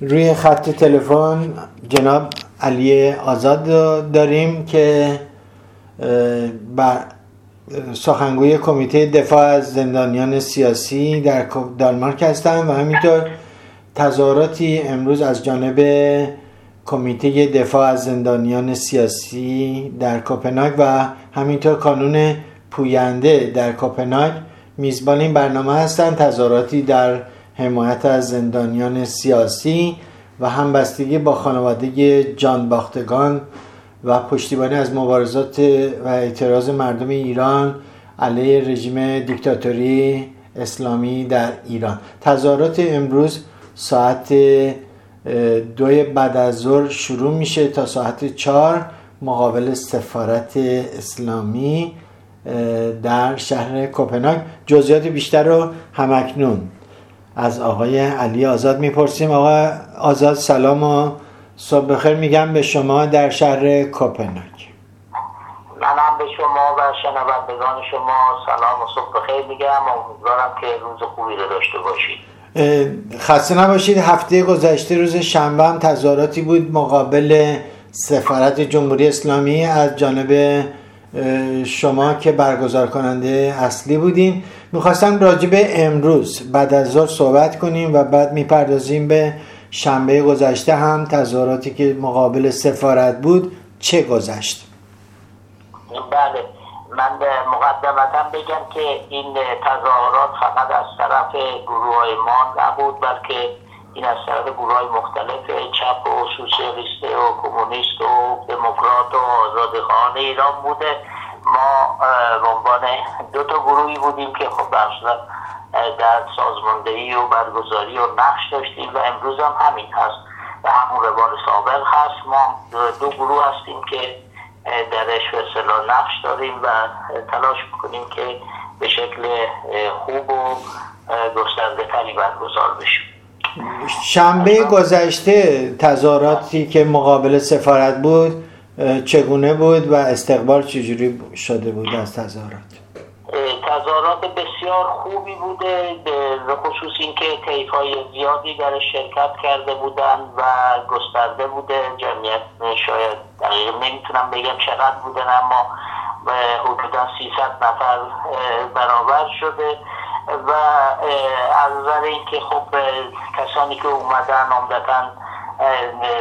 روی خط تلفن جناب علی آزاد داریم که بر سخنگوی کمیته دفاع از زندانیان سیاسی در دانمارک هستند و همینطور تظاهراتی امروز از جانب کمیته دفاع از زندانیان سیاسی در کوپنهاگ و همینطور کانون پوینده در کوپنهاگ میزبان این برنامه هستند. تظاهراتی در حمایت از زندانیان سیاسی و همبستگی با خانواده جانباختگان و پشتیبانی از مبارزات و اعتراض مردم ایران علیه رژیم دیکتاتوری اسلامی در ایران. تظاهرات امروز ساعت دوی بعد از ظهر شروع میشه تا ساعت چهار مقابل سفارت اسلامی در شهر کوپنهاگ. جزئیات بیشتر رو همکنون از آقای علی آزاد می‌پرسیم. آقای آزاد سلام و صبح بخیر. میگم به شما در شهر کوپنهاگ منم به شما و شنوندگان شما سلام و صبح بخیر میگم. امیدوارم که روز خوبی رو داشته باشید. خسته نباشید. هفته گذشته روز شنبه هم تظاهراتی بود مقابل سفارت جمهوری اسلامی از جانب شما که برگزار کننده اصلی بودین. می‌خواستم به امروز بعد از ظهر صحبت کنیم و بعد می‌پردازیم به شنبه گذشته هم تظاهراتی که مقابل سفارت بود چه گذشت؟ بله من مقدمتا بگم که این تظاهرات فقط از طرف گروه های ما نبود بلکه این از طرف گروه های مختلف چپ و سوسیالیست و کمونیست و دموکرات و آزادخان ایران بوده. ما به دو تا گروهی بودیم که خب در سازماندهی و برگزاری و نقش داشتیم و امروز هم همین هست و همون روال سابق هست. ما دو گروه هستیم که درش به نقش داریم و تلاش می‌کنیم که به شکل خوب و گسترده تری برگزار بشیم. شنبه گذشته تظاهراتی که مقابل سفارت بود چگونه بود و استقبال چجوری شده بود از تظاهرات؟ تظاهرات بسیار خوبی بوده به خصوص اینکه طیف های زیادی در شرکت کرده بودن و گسترده بوده. جمعیت شاید نمی‌تونم بگم چقدر بودن اما حدودا 300 نفر برابر شده. و از نظر اینکه خب کسانی که اومدن عمدتا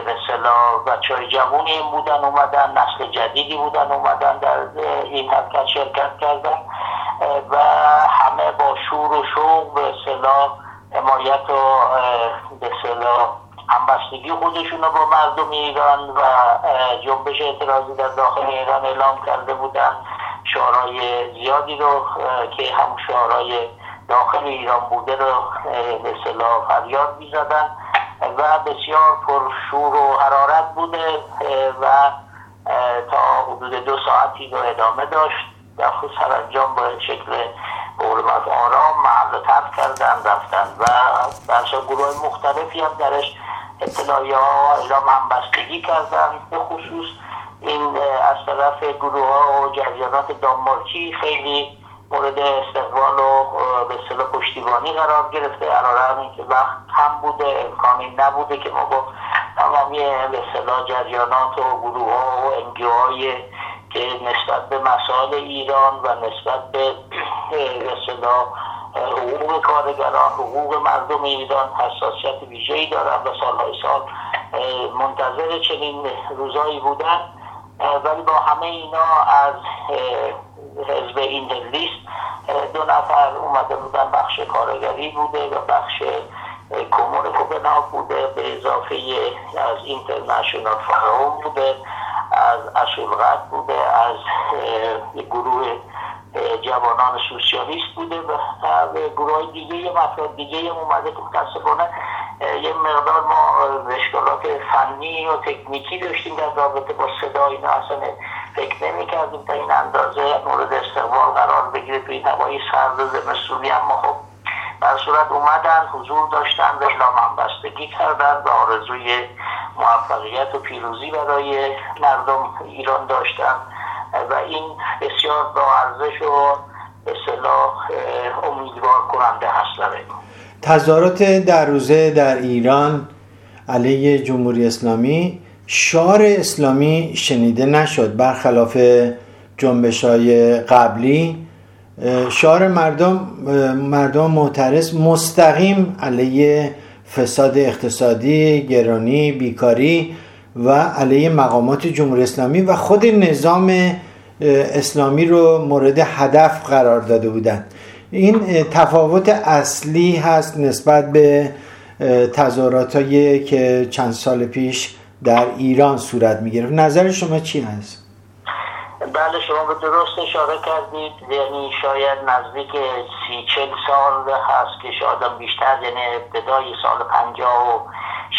مثلا بچه های جوونی بودن اومدن نسل جدیدی بودن اومدن در این حرکت شرکت کردن و همه با شور و شوق به صلاح حمایت و به صلاح همبستگی خودشون رو با مردم ایران و جنبش اعتراضی در داخل ایران اعلام کرده بودن. شعارهای زیادی رو که هم شعارهای داخل ایران بوده رو به صلاح فریاد می‌زدن. و بسیار پرشور و حرارت بوده و تا حدود دو ساعتی رو ادامه داشت و خود سرانجام با شکل قرمت آرام محل ترک کردن رفتن و در گروه مختلفی هم درش اطلاعی ها اعلام همبستگی کردن. به خصوص این از طرف گروه ها و جریانات دانمارکی خیلی مورد استقبال و به اصطلاح پشتیبانی قرار گرفته. علیرغم اینکه وقت هم بوده امکانی نبوده که ما با تمامی به اصطلاح جریانات و گروه ها و انگیو که نسبت به مسائل ایران و نسبت به اصطلاح حقوق کارگران حقوق مردم ایران حساسیت ویژه‌ای دارن و سالهای سال منتظر چنین روزایی بودن. ولی با همه اینا از دو نفر اومده بودن بخش کارگری بوده و بخش کمون کوپنهاگ بوده به اضافه از اینترنشنال فاروم بوده از اشولغت بوده از گروه جوانان سوسیالیست بوده و گروه دیگه یه مفرد دیگه هم اومده که متاسفانه یه مقدار ما اشکالات فنی و تکنیکی داشتیم در رابطه با صدا اینا اصلا فکر نمی کردیم تا این اندازه مورد استقبال قرار بگیره. توی هوای سرد زمستونی اما خب در صورت اومدن حضور داشتن و اعلام همبستگی کردن و آرزوی موفقیت و پیروزی برای مردم ایران داشتن. و این بسیار با ارزش و به امیدوار کننده هست تظاهرات در روزه در ایران علیه جمهوری اسلامی شعار اسلامی شنیده نشد برخلاف جنبش های قبلی. شعار مردم مردم معترض مستقیم علیه فساد اقتصادی گرانی بیکاری و علیه مقامات جمهوری اسلامی و خود نظام اسلامی رو مورد هدف قرار داده بودند. این تفاوت اصلی هست نسبت به تظاهرات که چند سال پیش در ایران صورت می گرفت نظر شما چی هست؟ بله شما به درست اشاره کردید یعنی شاید نزدیک سی چل سال هست که شاید بیشتر یعنی ابتدای سال پنجاه و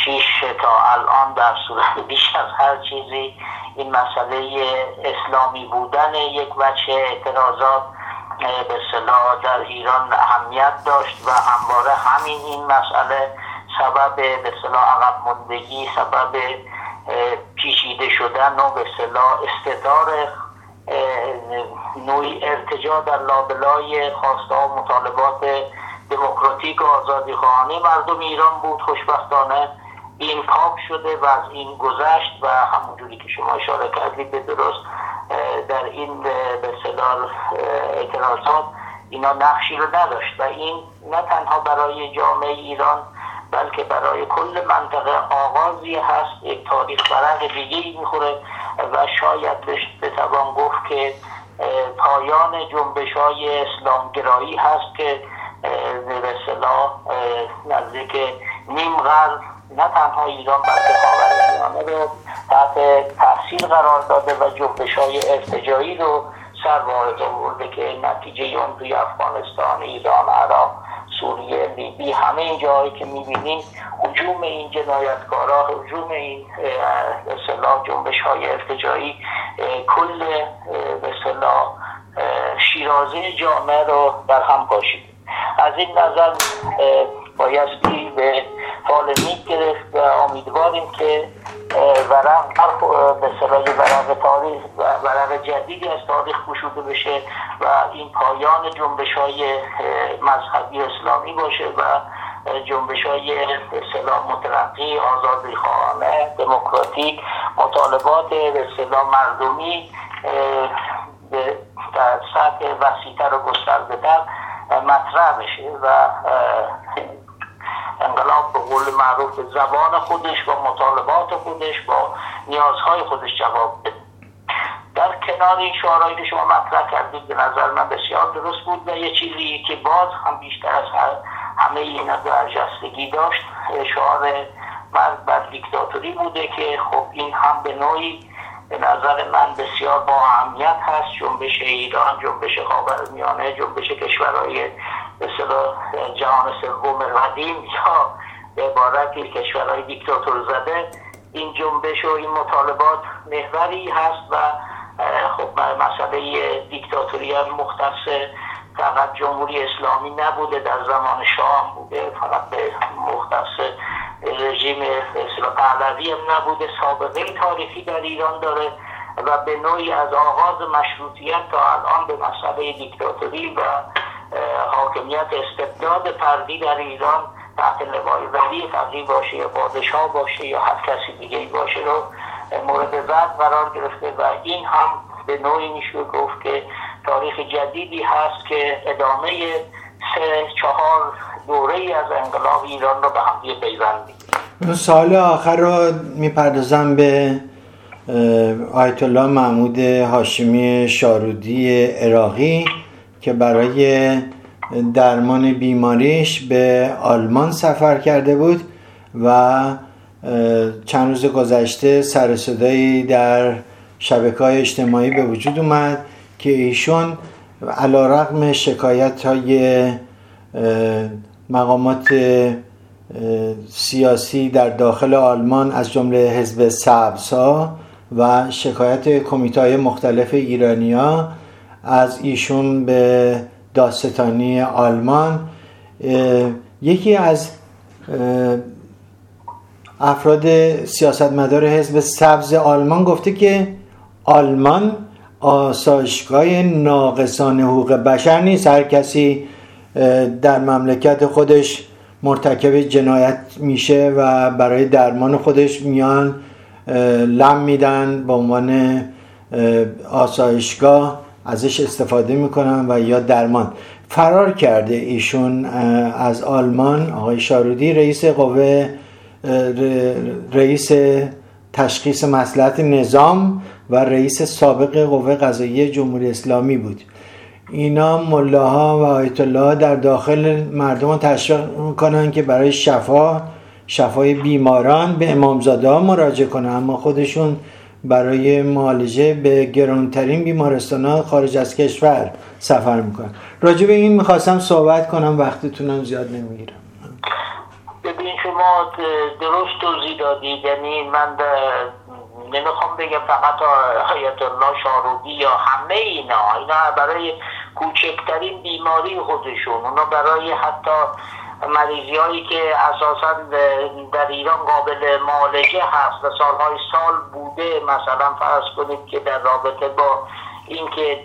شیش تا الان در صورت بیش از هر چیزی این مسئله اسلامی بودن یک بچه اعتراضات به صلاح در ایران اهمیت داشت و همواره همین این مسئله سبب به صلاح عقب مندگی سبب پیچیده شدن و به صلاح استدار نوعی ارتجا در لابلای خواسته و مطالبات دموکراتیک و آزادی خواهانی. مردم ایران بود خوشبختانه. این پاک شده و از این گذشت و همونجوری که شما اشاره کردید به درست در این به اعتراضات اینا نقشی رو نداشت و این نه تنها برای جامعه ایران بلکه برای کل منطقه آغازی هست یک تاریخ برق دیگه می‌خوره و شاید بتوان گفت که پایان جنبش های اسلامگرایی هست که اصطلاح نزدیک نیم قرن نه تنها ایران بلکه خاورمیانه رو تحت تاثیر قرار داده و جنبش های ارتجایی رو سر وارد آورده که نتیجه اون توی افغانستان ایران عراق سوریه لیبی همه جایی که می‌بینیم حجوم این جنایتکارا حجوم این به جنبش های ارتجایی کل به شیرازه جامعه رو در هم پاشید از این نظر بایستی به فال گرفت و امیدواریم که ورق به صلاح ورق تاریخ ورق جدیدی از تاریخ گشوده بشه و این پایان جنبش های مذهبی اسلامی باشه و جنبش های سلام مترقی آزادی خواهانه دموکراتیک مطالبات سلام مردمی در سطح وسیعتر و گسترده مطرح بشه و انقلاب به قول معروف زبان خودش و مطالبات خودش با نیازهای خودش جواب بده. در کنار این شعارهایی که شما مطرح کردید به نظر من بسیار درست بود و یه چیزی که باز هم بیشتر از همه اینا برجستگی داشت شعار مرد بر دیکتاتوری بوده که خب این هم به نوعی به نظر من بسیار با اهمیت هست جنبش ایران جنبش خاورمیانه جنبش کشورهای مثلا جهان سوم قدیم یا به عبارتی کشورهای دیکتاتور زده این جنبش و این مطالبات محوری هست و خب مسئله دیکتاتوری هم مختص فقط جمهوری اسلامی نبوده در زمان شاه بوده فقط به مختص رژیم پهلوی هم نبوده سابقه تاریخی در ایران داره و به نوعی از آغاز مشروطیت تا الان به مسئله دیکتاتوری و حاکمیت استبداد فردی در ایران تحت لوای ولی فردی باشه یا پادشاه باشه یا هر کسی دیگه باشه رو مورد زد قرار گرفته و این هم به نوعی میشه گفت که تاریخ جدیدی هست که ادامه سه چهار دوره از انقلاب ایران رو به هم پیوند سال آخر رو می‌پردازم به آیت الله محمود هاشمی شارودی عراقی. که برای درمان بیماریش به آلمان سفر کرده بود و چند روز گذشته سر صدایی در شبکه های اجتماعی به وجود اومد که ایشون علا رقم شکایت های مقامات سیاسی در داخل آلمان از جمله حزب سبزها و شکایت کمیته های مختلف ایرانیا از ایشون به داستانی آلمان. یکی از افراد سیاستمدار حزب سبز آلمان گفته که آلمان آسایشگاه ناقصان حقوق بشر نیست. هر کسی در مملکت خودش مرتکب جنایت میشه و برای درمان خودش میان لم میدن به عنوان آسایشگاه. ازش استفاده می‌کنن و یا درمان. فرار کرده ایشون از آلمان. آقای شارودی رئیس قوه رئیس تشخیص مسئلت نظام و رئیس سابق قوه قضایی جمهوری اسلامی بود. اینا ملاها و آیت الله در داخل مردم تشویق می‌کنن که برای شفا شفای بیماران به امامزاده ها مراجعه کنن. اما خودشون برای معالجه به گرانترین بیمارستان خارج از کشور سفر می‌کنن راجع به این می‌خواستم صحبت کنم وقتتونم زیاد نمی‌گیرم. ببین شما درست توضیح دادید یعنی من نمی‌خوام بگم فقط آیت الله شارودی یا همه اینا. اینا برای کوچکترین بیماری خودشون. اونا برای حتی مریضی هایی که اساسا در ایران قابل معالجه هست و سالهای سال بوده. مثلا فرض کنید که در رابطه با اینکه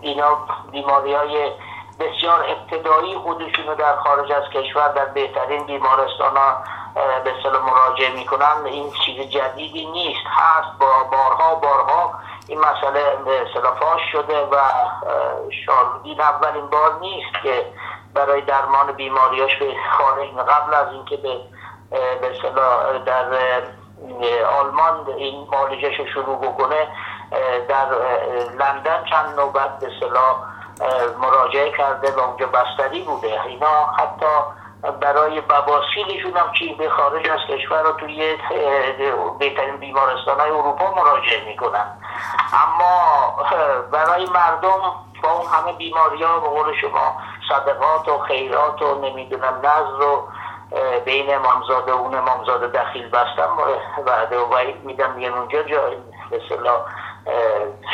اینا بیماری های بسیار ابتدایی خودشون رو در خارج از کشور در بهترین بیمارستان ها به سلام مراجعه می‌کنن. این چیز جدیدی نیست. هست. با بارها بارها این مسئله به شده و شاردین اولین بار نیست که برای درمان بیماریاش به خارج قبل از اینکه به به در آلمان این معالجهش شروع بکنه در لندن چند نوبت به صلاح مراجعه کرده و اونجا بستری بوده. اینا حتی برای بباسیلشون هم که به خارج از کشور رو توی بهترین بیمارستان های اروپا مراجعه می‌کنن. اما برای مردم با اون همه بیماری ها به قول شما صدقات و خیرات و نمی‌دونم نظر رو بین امامزاده و اون امامزاده دخیل بستن وعده و وعید میدن میگن اونجا جای به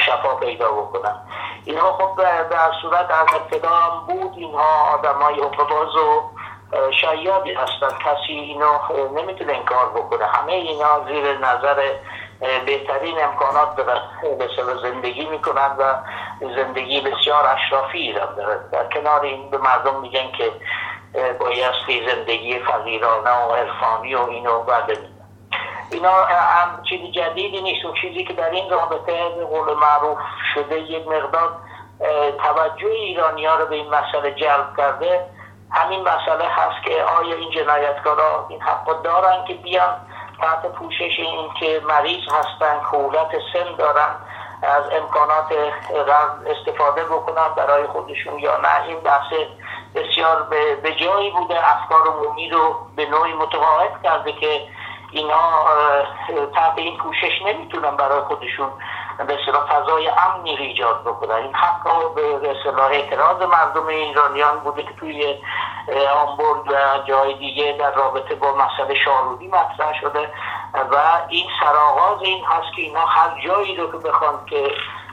شفا پیدا بکنن اینها خب به صورت از ابتدا هم بود. اینها آدم های باز و شیادی هستن. کسی اینو نمی‌تونه انکار بکنه. همه اینا زیر نظر بهترین امکانات به زندگی می‌کنن و زندگی بسیار اشرافی ایران دارن در کنار این به مردم میگن که بایستی زندگی فقیرانه و عرفانی و اینو بعد اینا هم چیز جدیدی نیست. اون چیزی که در این رابطه قول معروف شده یک مقدار توجه ایرانی ها رو به این مسئله جلب کرده. همین مسئله هست که آیا این جنایتکارا این حق دارن که بیان؟ تحت پوشش این که مریض هستن خولت سن دارن از امکانات استفاده بکنن برای خودشون یا نه. این بحث بسیار به جایی بوده. افکار عمومی رو به نوعی متقاعد کرده که اینا تحت این پوشش نمی‌تونن برای خودشون به فضای امنی ایجاد بکنن. این حق به اصطلاح اعتراض مردم ایرانیان بوده که توی آمبورگ و جای دیگه در رابطه با مسئله شارودی مطرح شده و این سرآغاز این هست که اینا هر جایی رو که بخوان که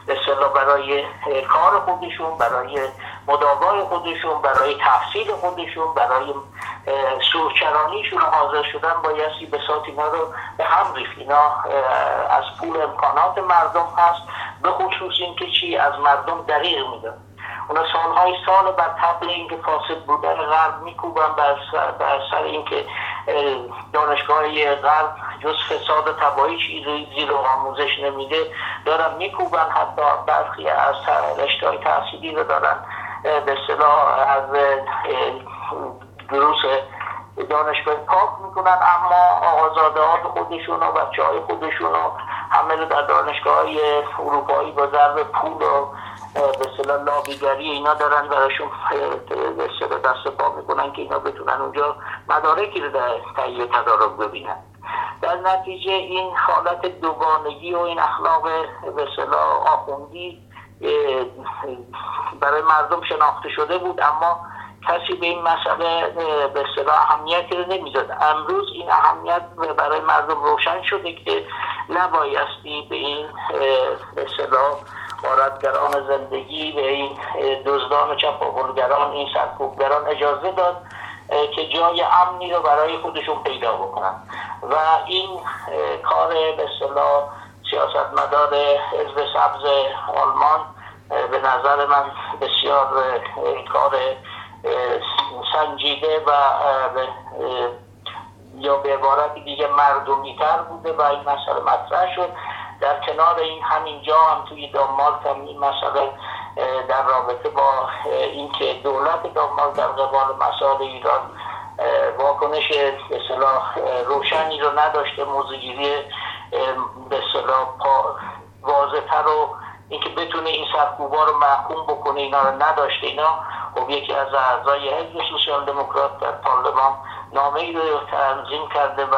به برای کار خودشون برای مداوای خودشون برای تحصیل خودشون برای سورچرانیشون حاضر شدن بایستی به سات اینا رو به هم ریخت. اینا از پول امکانات مردم هست به خصوص اینکه چی؟ از مردم دقیق میدن. اونا سالهای سال بر طبع اینکه فاسد بودن غرب میکوبن بر سر, سر اینکه دانشگاه غرب جز فساد و تبایی چیزی زیر آموزش نمیده دارن میکوبن حتی برخی از رشته های تحصیلی رو دارن به صلاح از دروس دانشگاه پاک می‌کنن اما آقازاده خودشون و بچه های خودشون همه رو در دانشگاه های اروپایی با ضرب پول و به صلاح لابیگری اینا دارن براشون به صلاح دست پا می‌کنن که اینا بتونن اونجا مدارکی رو در تهیه تدارک ببینن. در نتیجه این حالت دوگانگی و این اخلاق به صلاح آخوندی برای مردم شناخته شده بود اما کسی به این مسئله به اصطلاح اهمیتی رو نمی‌داد. امروز این اهمیت برای مردم روشن شده که نبایستی به این اصطلاح واردگران زندگی به این دزدان و چپاولگران این سرکوبگران اجازه داد که جای امنی رو برای خودشون پیدا بکنن. و این کار به اصطلاح سیاستمدار حزب سبز آلمان به نظر من بسیار کار سنجیده و یا به عبارت دیگه مردمی تر بوده و این مسئله مطرح شد. در کنار این همینجا هم توی دانمارک هم این مسئله در رابطه با اینکه دولت دانمارک در قبال مسائل ایران واکنش اصطلاح روشنی رو نداشته موزگیری به اصطلاح واضحتر و اینکه بتونه این سرکوبا رو محکوم بکنه اینا رو نداشته اینا خب یکی از اعضای حزب سوسیال دموکرات در پارلمان نامه ای رو تنظیم کرده و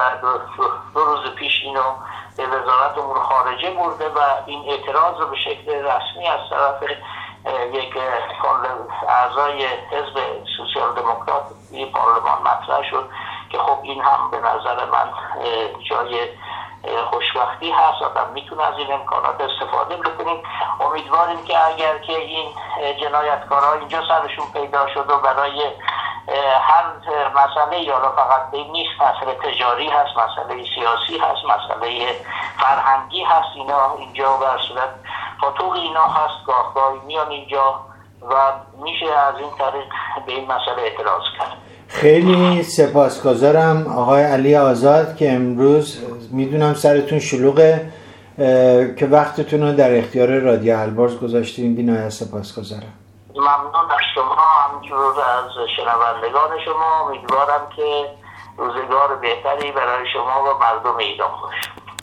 دو روز پیش اینو به وزارت امور خارجه برده و این اعتراض رو به شکل رسمی از طرف یک اعضای حزب سوسیال دموکرات پارلمان مطرح شد که خب این هم به نظر من جای خوشبختی هست آدم می‌تونه از این امکانات استفاده بکنیم. امیدواریم که اگر که این جنایتکارها اینجا سرشون پیدا شد و برای هر مسئله یا فقط نیست مسئله تجاری هست مسئله سیاسی هست مسئله فرهنگی هست اینا اینجا و صورت پاتوق اینا هست گاه میان اینجا و میشه از این طریق به این مسئله اعتراض کرد. خیلی سپاسگزارم آقای علی آزاد که امروز می‌دونم سرتون شلوغه که وقتتون رو در اختیار رادیو البرز گذاشتین. بینایت سپاسگزارم. ممنون از شما. همجور از شنوندگان شما امیدوارم که روزگار بهتری برای شما و مردم ایران باشه.